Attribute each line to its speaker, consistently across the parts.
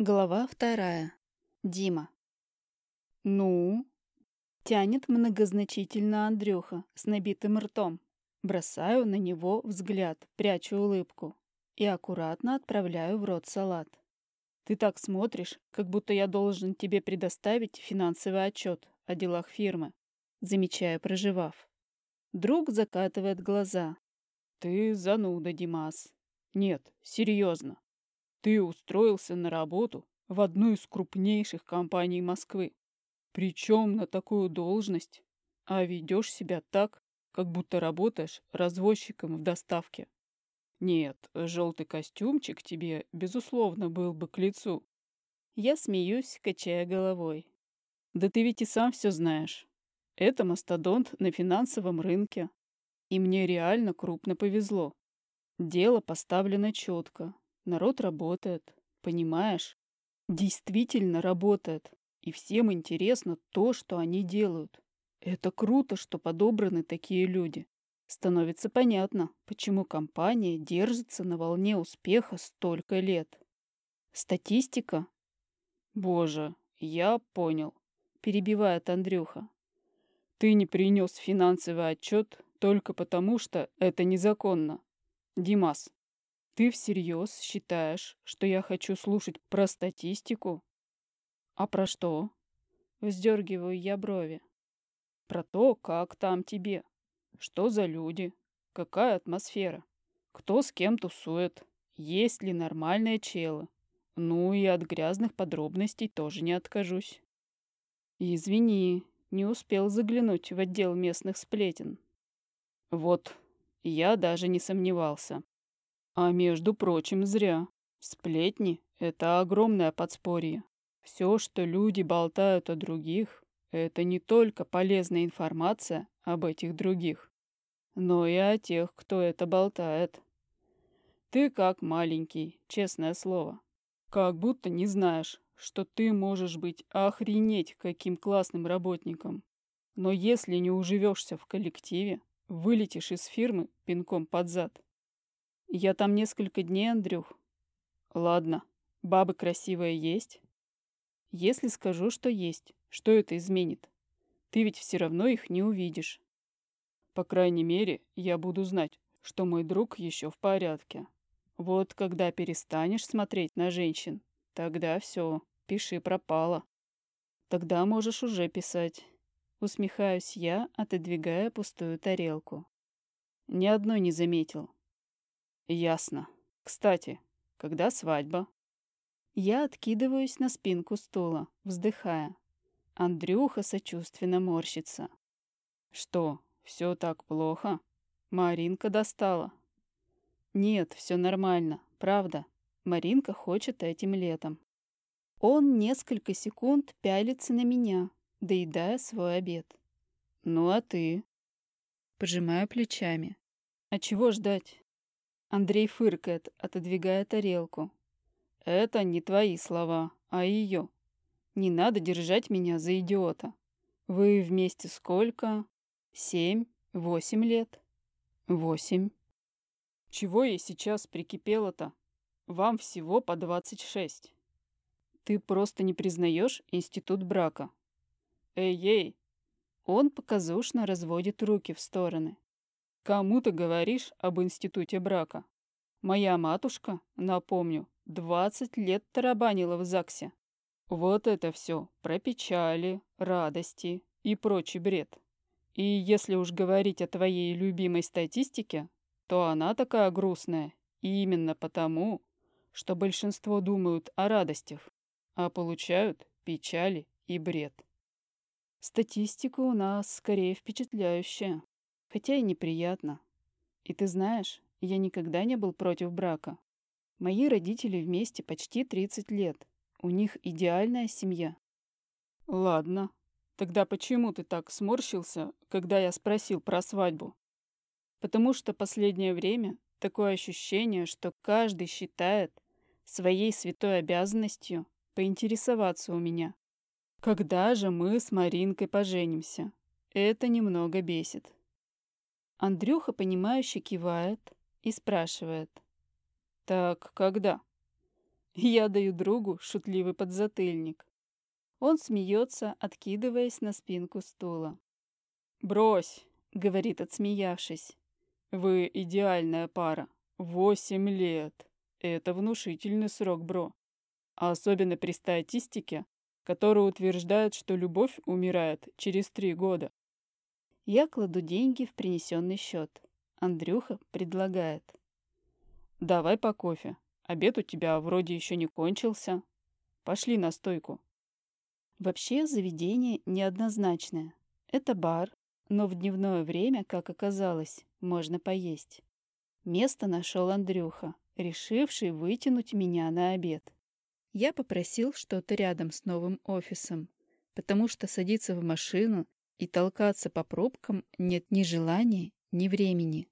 Speaker 1: Глава вторая. Дима. «Ну?» — тянет многозначительно Андрюха с набитым ртом. Бросаю на него взгляд, прячу улыбку и аккуратно отправляю в рот салат. «Ты так смотришь, как будто я должен тебе предоставить финансовый отчет о делах фирмы», замечаю, проживав. Друг закатывает глаза. «Ты зануда, Димас. Нет, серьезно. Ты устроился на работу в одну из крупнейших компаний Москвы. Причем на такую должность, а ведешь себя так, как будто работаешь развозчиком в доставке. Нет, желтый костюмчик тебе, безусловно, был бы к лицу. Я смеюсь, качая головой. Да ты ведь и сам все знаешь. Это мастодонт на финансовом рынке. И мне реально крупно повезло. Дело поставлено четко, Народ работает, понимаешь? Действительно работает. И всем интересно то, что они делают. Это круто, что подобраны такие люди. Становится понятно, почему компания держится на волне успеха столько лет. Статистика? Боже, я понял, перебивает Андрюха. Ты не принес финансовый отчет только потому, что это незаконно. Димас, ты всерьез считаешь, что я хочу слушать про статистику? А про что? Вздергиваю я брови. Про то, как там тебе. Что за люди? Какая атмосфера? Кто с кем тусует? Есть ли нормальные челы? Ну и от грязных подробностей тоже не откажусь. Извини, не успел заглянуть в отдел местных сплетен. Вот, я даже не сомневался. А между прочим, зря. Сплетни — это огромное подспорье. Все, что люди болтают о других, это не только полезная информация об этих других, но и о тех, кто это болтает. Ты как маленький, честное слово. Как будто не знаешь, что ты можешь быть охренеть каким классным работником. Но если не уживешься в коллективе, вылетишь из фирмы пинком под зад. Я там несколько дней, Андрюх. Ладно, бабы красивые есть? Если скажу, что есть, что это изменит? Ты ведь все равно их не увидишь. По крайней мере, я буду знать, что мой друг еще в порядке. Вот когда перестанешь смотреть на женщин, тогда все, пиши пропало. Тогда можешь уже писать. Усмехаюсь я, отодвигая пустую тарелку. Ни одной не заметил. Ясно. Кстати, когда свадьба? Я откидываюсь на спинку стула, вздыхая. Андрюха сочувственно морщится. Что, все так плохо? Маринка достала. Нет, все нормально, правда. Маринка хочет этим летом. Он несколько секунд пялится на меня, доедая свой обед. Ну а ты? Пожимаю плечами. А чего ждать? Андрей фыркает, отодвигая тарелку. «Это не твои слова, а ее. Не надо держать меня за идиота. Вы вместе сколько? Семь? Восемь лет?» «Восемь». «Чего я сейчас прикипела-то? Вам всего по двадцать шесть. Ты просто не признаешь институт брака». «Эй-ей!» Он показушно разводит руки в стороны. Кому ты говоришь об институте брака? Моя матушка, напомню, двадцать лет тарабанила в ЗАГСе. Вот это все про печали, радости и прочий бред. И если уж говорить о твоей любимой статистике, то она такая грустная именно потому, что большинство думают о радостях, а получают печали и бред. Статистика у нас скорее впечатляющая. Хотя и неприятно. И ты знаешь, я никогда не был против брака. Мои родители вместе почти 30 лет. У них идеальная семья. Ладно. Тогда почему ты так сморщился, когда я спросил про свадьбу? Потому что последнее время такое ощущение, что каждый считает своей святой обязанностью поинтересоваться у меня. Когда же мы с Маринкой поженимся? Это немного бесит. Андрюха, понимающе кивает и спрашивает. «Так когда?» Я даю другу шутливый подзатыльник. Он смеется, откидываясь на спинку стула. «Брось», — говорит, отсмеявшись. «Вы идеальная пара. Восемь лет. Это внушительный срок, бро. А особенно при статистике, которая утверждает, что любовь умирает через три года. Я кладу деньги в принесенный счет. Андрюха предлагает. «Давай по кофе. Обед у тебя вроде еще не кончился. Пошли на стойку». Вообще заведение неоднозначное. Это бар, но в дневное время, как оказалось, можно поесть. Место нашел Андрюха, решивший вытянуть меня на обед. Я попросил что-то рядом с новым офисом, потому что садиться в машину и толкаться по пробкам нет ни желания, ни времени.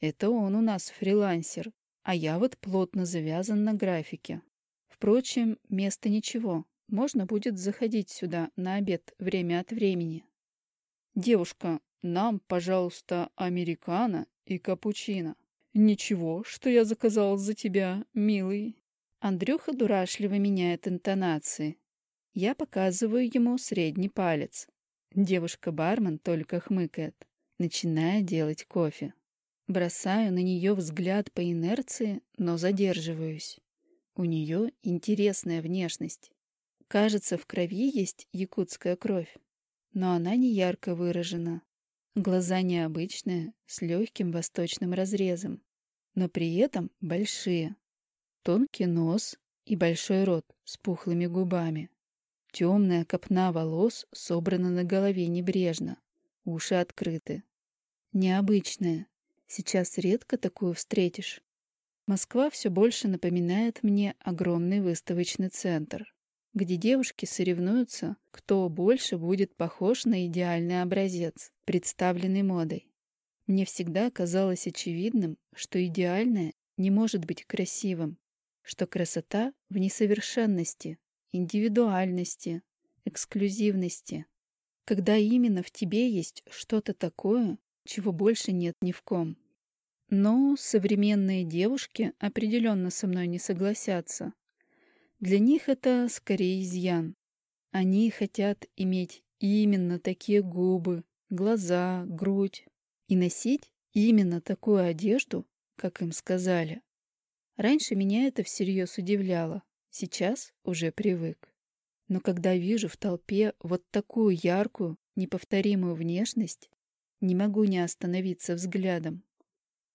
Speaker 1: Это он у нас фрилансер, а я вот плотно завязан на графике. Впрочем, место ничего. Можно будет заходить сюда на обед время от времени. Девушка, нам, пожалуйста, американо и капучино. Ничего, что я заказал за тебя, милый. Андрюха дурашливо меняет интонации. Я показываю ему средний палец. Девушка-бармен только хмыкает, начиная делать кофе. Бросаю на нее взгляд по инерции, но задерживаюсь. У нее интересная внешность. Кажется, в крови есть якутская кровь, но она не ярко выражена. Глаза необычные, с легким восточным разрезом, но при этом большие. Тонкий нос и большой рот с пухлыми губами. Темная копна волос собрана на голове небрежно, уши открыты. Необычная. Сейчас редко такую встретишь. Москва все больше напоминает мне огромный выставочный центр, где девушки соревнуются, кто больше будет похож на идеальный образец, представленный модой. Мне всегда казалось очевидным, что идеальное не может быть красивым, что красота в несовершенности, индивидуальности, эксклюзивности. Когда именно в тебе есть что-то такое, чего больше нет ни в ком. Но современные девушки определенно со мной не согласятся. Для них это скорее изъян. Они хотят иметь именно такие губы, глаза, грудь и носить именно такую одежду, как им сказали. Раньше меня это всерьез удивляло. Сейчас уже привык. Но когда вижу в толпе вот такую яркую, неповторимую внешность, не могу не остановиться взглядом.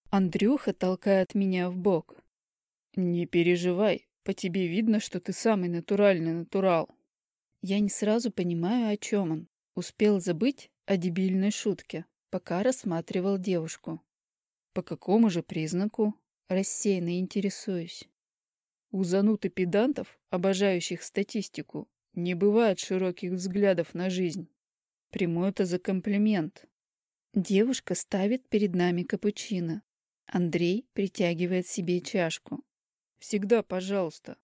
Speaker 1: Андрюха толкает меня в бок. «Не переживай, по тебе видно, что ты самый натуральный натурал». Я не сразу понимаю, о чем он. Успел забыть о дебильной шутке, пока рассматривал девушку. По какому же признаку? Рассеянно интересуюсь. У зануд и педантов, обожающих статистику, не бывает широких взглядов на жизнь. Приму это за комплимент. Девушка ставит перед нами капучино. Андрей притягивает себе чашку. Всегда пожалуйста.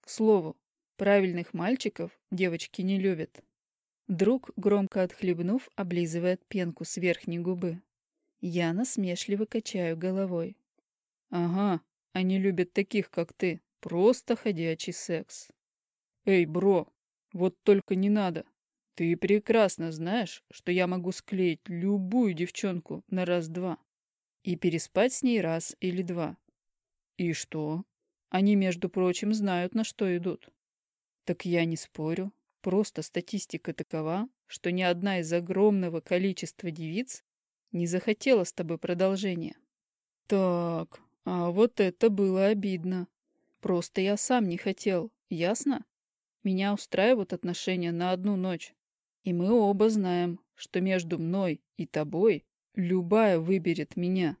Speaker 1: К слову, правильных мальчиков девочки не любят. Друг, громко отхлебнув, облизывает пенку с верхней губы. Я насмешливо качаю головой. Ага, они любят таких, как ты. Просто ходячий секс. Эй, бро, вот только не надо. Ты прекрасно знаешь, что я могу склеить любую девчонку на раз-два и переспать с ней раз или два. И что? Они, между прочим, знают, на что идут. Так я не спорю. Просто статистика такова, что ни одна из огромного количества девиц не захотела с тобой продолжения. Так, а вот это было обидно. Просто я сам не хотел, ясно? Меня устраивают отношения на одну ночь. И мы оба знаем, что между мной и тобой любая выберет меня.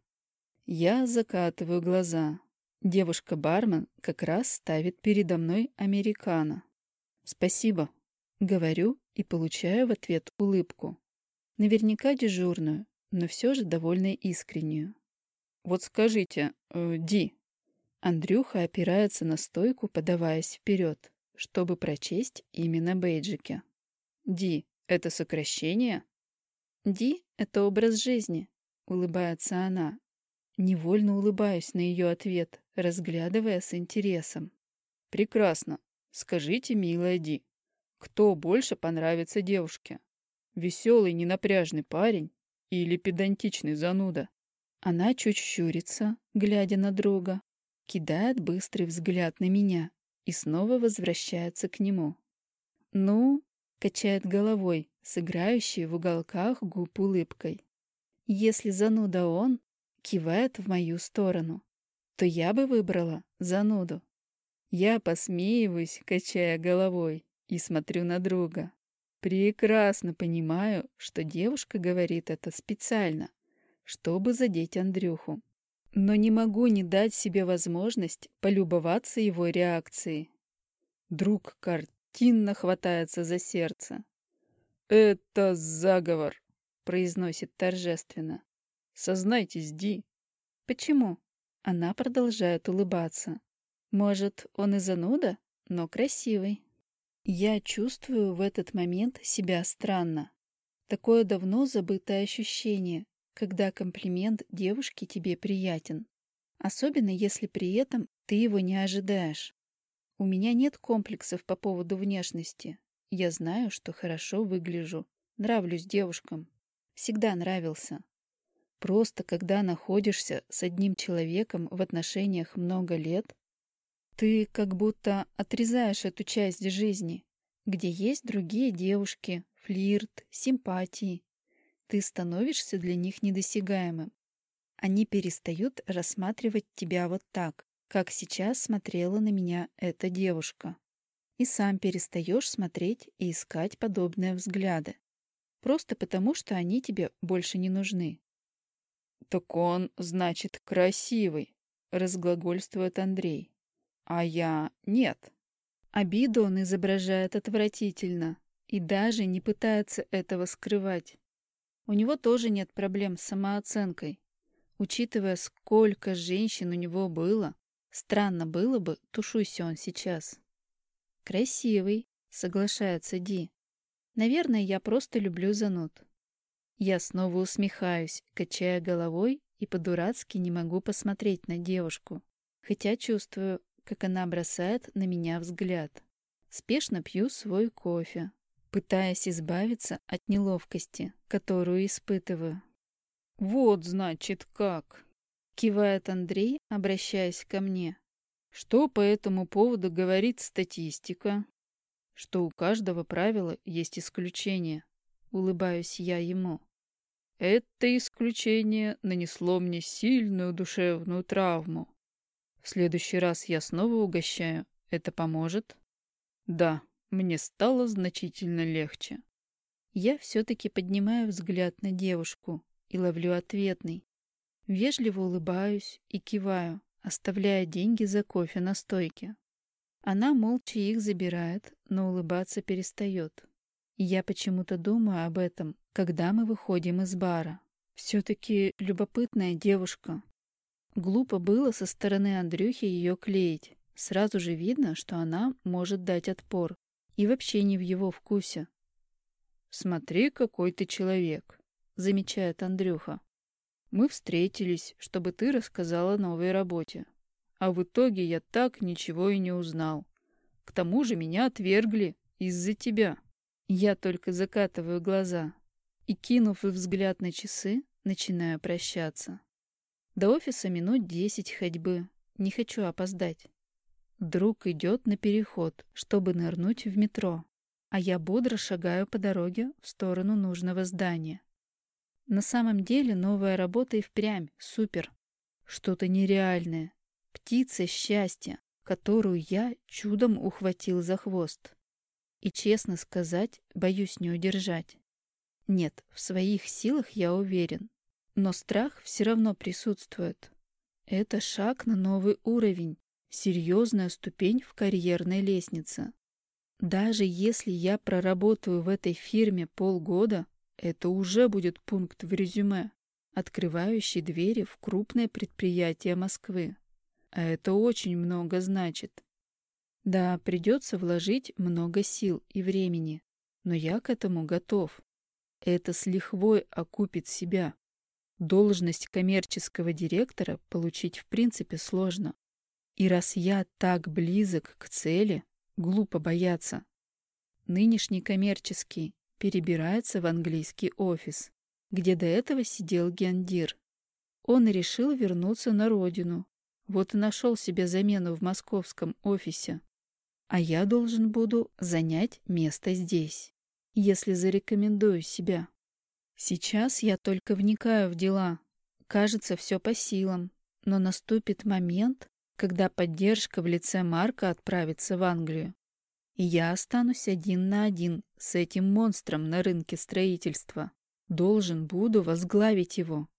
Speaker 1: Я закатываю глаза. Девушка-бармен как раз ставит передо мной американо. «Спасибо», — говорю и получаю в ответ улыбку. Наверняка дежурную, но все же довольно искреннюю. «Вот скажите, э, Ди, Андрюха опирается на стойку, подаваясь вперед, чтобы прочесть именно бейджики. «Ди — это сокращение?» «Ди — это образ жизни», — улыбается она. Невольно улыбаюсь на ее ответ, разглядывая с интересом.
Speaker 2: Прекрасно. Скажите, милая Ди, кто больше понравится девушке? Веселый, ненапряжный парень или педантичный зануда?
Speaker 1: Она чуть щурится, глядя на друга, кидает быстрый взгляд на меня и снова возвращается к нему. «Ну?» — качает головой, сыграющий в уголках губ улыбкой. «Если зануда он, кивает в мою сторону, то я бы выбрала зануду». Я посмеиваюсь, качая головой, и смотрю на друга. Прекрасно понимаю, что девушка говорит это специально, чтобы задеть Андрюху. Но не могу не дать себе возможность полюбоваться его реакцией. Друг картинно хватается за сердце.
Speaker 2: «Это заговор», —
Speaker 1: произносит торжественно.
Speaker 2: «Сознайтесь, Ди».
Speaker 1: «Почему?» Она продолжает улыбаться. «Может, он и зануда, но красивый». Я чувствую в этот момент себя странно. Такое давно забытое ощущение, когда комплимент девушки тебе приятен. Особенно если при этом ты его не ожидаешь. У меня нет комплексов по поводу внешности. Я знаю, что хорошо выгляжу. Нравлюсь девушкам. Всегда нравился. Просто когда находишься с одним человеком в отношениях много лет, ты как будто отрезаешь эту часть жизни, где есть другие девушки, флирт, симпатии, ты становишься для них недосягаемым. Они перестают рассматривать тебя вот так, как сейчас смотрела на меня эта девушка. И сам перестаешь смотреть и искать подобные взгляды. Просто потому, что они тебе больше не нужны.
Speaker 2: «Так он, значит, красивый», — разглагольствует Андрей. «А я нет».
Speaker 1: Обиду он изображает отвратительно и даже не пытается этого скрывать. У него тоже нет проблем с самооценкой. Учитывая, сколько женщин у него было, странно было бы, тушуйся он сейчас. Красивый, соглашается Ди. Наверное, я просто люблю зануд. Я снова усмехаюсь, качая головой и по-дурацки не могу посмотреть на девушку, хотя чувствую, как она бросает на меня взгляд. Спешно пью свой кофе, пытаясь избавиться от неловкости, которую испытываю.
Speaker 2: «Вот, значит, как!» — кивает Андрей, обращаясь ко мне. «Что по этому поводу говорит статистика?» «Что у каждого правила есть исключение», — улыбаюсь я ему. «Это исключение нанесло мне сильную душевную травму. В следующий раз я снова угощаю. Это поможет?» «Да», мне стало значительно легче.
Speaker 1: Я все-таки поднимаю взгляд на девушку и ловлю ответный. Вежливо улыбаюсь и киваю, оставляя деньги за кофе на стойке. Она молча их забирает, но улыбаться перестает. Я почему-то думаю об этом, когда мы выходим из бара. Все-таки любопытная девушка. Глупо было со стороны Андрюхи ее клеить. Сразу же видно, что она может дать отпор, и вообще не в его вкусе.
Speaker 2: «Смотри, какой ты человек», — замечает Андрюха. «Мы встретились, чтобы ты рассказала о новой работе. А в итоге я так ничего и не узнал. К тому же меня отвергли из-за тебя».
Speaker 1: Я только закатываю глаза и, кинув взгляд на часы, начинаю прощаться. До офиса минут десять ходьбы. Не хочу опоздать. Друг идет на переход, чтобы нырнуть в метро, а я бодро шагаю по дороге в сторону нужного здания. На самом деле новая работа и впрямь супер. Что-то нереальное. Птица счастья, которую я чудом ухватил за хвост. И, честно сказать, боюсь не удержать. Нет, в своих силах я уверен. Но страх все равно присутствует. Это шаг на новый уровень, серьезная ступень в карьерной лестнице. Даже если я проработаю в этой фирме полгода, это уже будет пункт в резюме, открывающий двери в крупное предприятие Москвы. А это очень много значит. Да, придется вложить много сил и времени, но я к этому готов. Это с лихвой окупит себя. Должность коммерческого директора получить в принципе сложно.
Speaker 2: И раз я так близок к цели, глупо бояться. Нынешний коммерческий перебирается в английский офис, где до этого сидел Гендир. Он решил вернуться на родину, вот и нашел себе замену в московском офисе. А я должен буду занять место здесь, если зарекомендую себя. Сейчас я только вникаю в дела. Кажется, все по силам. Но наступит момент, когда поддержка в лице Марка отправится в Англию. И я останусь один на один с этим монстром на рынке строительства. Должен буду возглавить его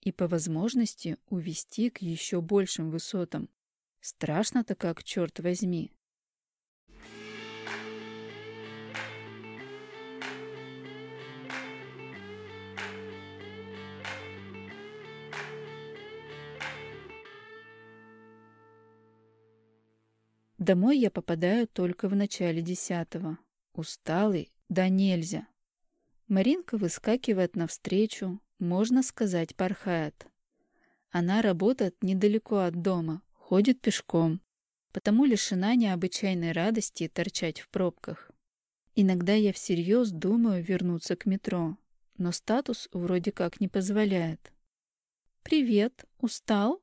Speaker 2: и по возможности увести к еще большим высотам. Страшно-то как, черт возьми. Домой я попадаю только в начале десятого. Усталый, да нельзя. Маринка выскакивает навстречу, можно сказать, порхает. Она работает недалеко от дома, ходит пешком, потому лишена необычайной радости торчать в пробках. Иногда я всерьез думаю вернуться к метро, но статус вроде как не позволяет. «Привет, устал?»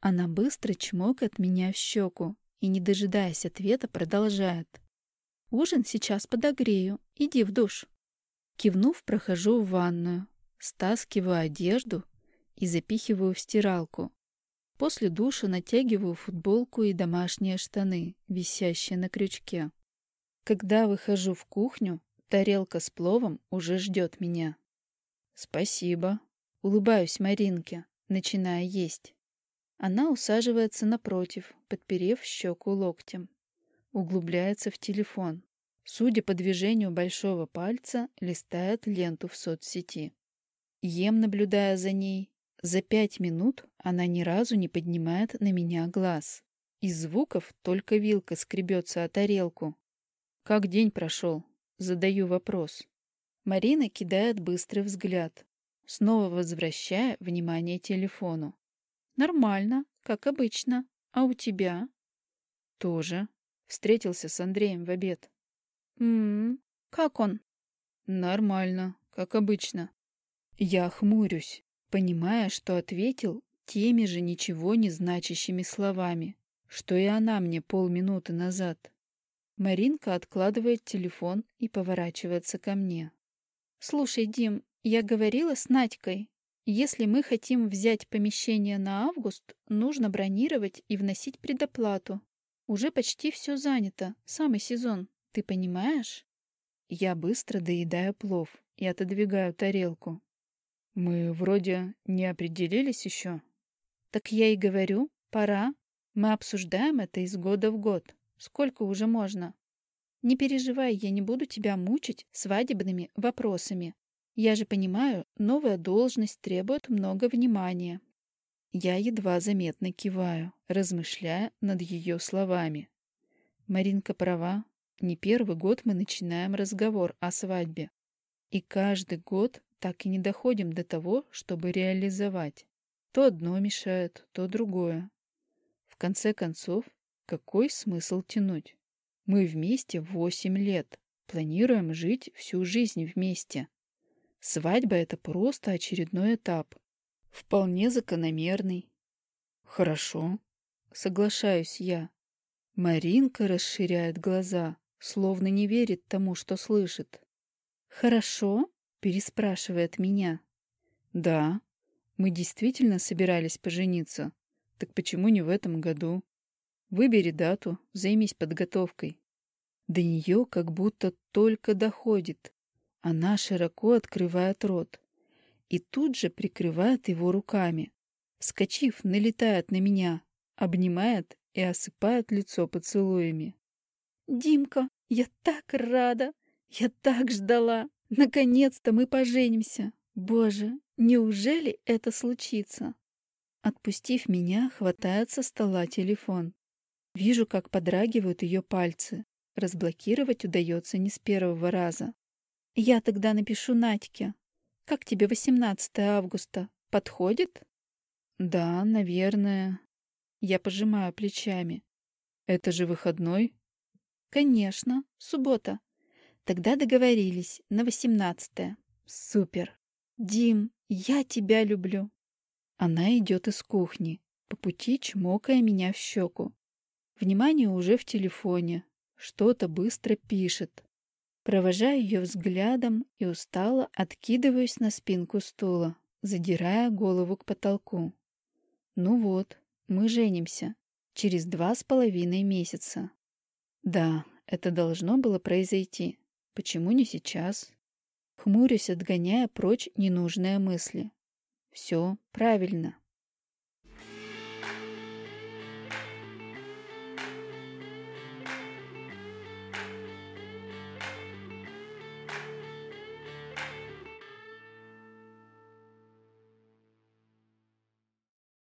Speaker 2: Она быстро чмокает меня в щеку и, не дожидаясь ответа, продолжает. «Ужин сейчас подогрею. Иди в душ». Кивнув, прохожу в ванную, стаскиваю одежду и запихиваю в стиралку. После душа натягиваю футболку и домашние штаны, висящие на крючке. Когда выхожу в кухню, тарелка с пловом уже ждет меня. «Спасибо», — улыбаюсь Маринке, начиная есть. Она усаживается напротив, подперев щеку локтем. Углубляется в телефон. Судя по движению большого пальца, листает ленту в соцсети. Ем, наблюдая за ней. За пять минут она ни разу не поднимает на меня глаз. Из звуков только вилка скребется о тарелку. «Как день прошел?» Задаю вопрос. Марина кидает быстрый взгляд, снова возвращая внимание телефону. «Нормально, как обычно. А у тебя?» «Тоже. Встретился с Андреем в обед. «М-м, как он?» «Нормально, как обычно». Я хмурюсь, понимая, что ответил теми же ничего не значащими словами, что и она мне полминуты назад. Маринка откладывает телефон и поворачивается ко мне. «Слушай, Дим, я говорила с Надькой. Если мы хотим взять помещение на август, нужно бронировать и вносить предоплату. Уже почти все занято, самый сезон. Ты понимаешь? Я быстро доедаю плов и отодвигаю тарелку. Мы вроде не определились еще. Так я и говорю, пора. Мы обсуждаем это из года в год. Сколько уже можно? Не переживай, я не буду тебя мучить свадебными вопросами. Я же понимаю, новая должность требует много внимания. Я едва заметно киваю, размышляя над ее словами. Маринка права, не первый год мы начинаем разговор о свадьбе. И каждый год так и не доходим до того, чтобы реализовать. То одно мешает, то другое. В конце концов, какой смысл тянуть? Мы вместе восемь лет, планируем жить всю жизнь вместе. Свадьба — это просто очередной этап. Вполне закономерный. Хорошо, соглашаюсь я. Маринка расширяет глаза словно не верит тому, что слышит. «Хорошо?» — переспрашивает меня. «Да, мы действительно собирались пожениться. Так почему не в этом году? Выбери дату, займись подготовкой». До нее как будто только доходит. Она широко открывает рот и тут же прикрывает его руками. Вскочив, налетает на меня, обнимает и осыпает лицо поцелуями. «Димка, я так рада! Я так ждала! Наконец-то мы поженимся! Боже, неужели это случится?» Отпустив меня, хватает со стола телефон. Вижу, как подрагивают ее пальцы. Разблокировать удается не с первого раза. Я тогда напишу Надьке. Как тебе 18 августа? Подходит? Да, наверное. Я пожимаю плечами. Это же выходной?
Speaker 1: Конечно, суббота. Тогда договорились на восемнадцатое. Супер. Дим, я тебя люблю.
Speaker 2: Она идет из кухни, по пути чмокая меня в щеку. Внимание уже в телефоне. Что-то быстро пишет. Провожаю ее взглядом и устало откидываюсь на спинку стула, задирая голову к потолку. Ну вот, мы женимся. Через два с половиной месяца. Да, это должно было произойти. Почему не сейчас? Хмурюсь, отгоняя прочь ненужные мысли. Все правильно.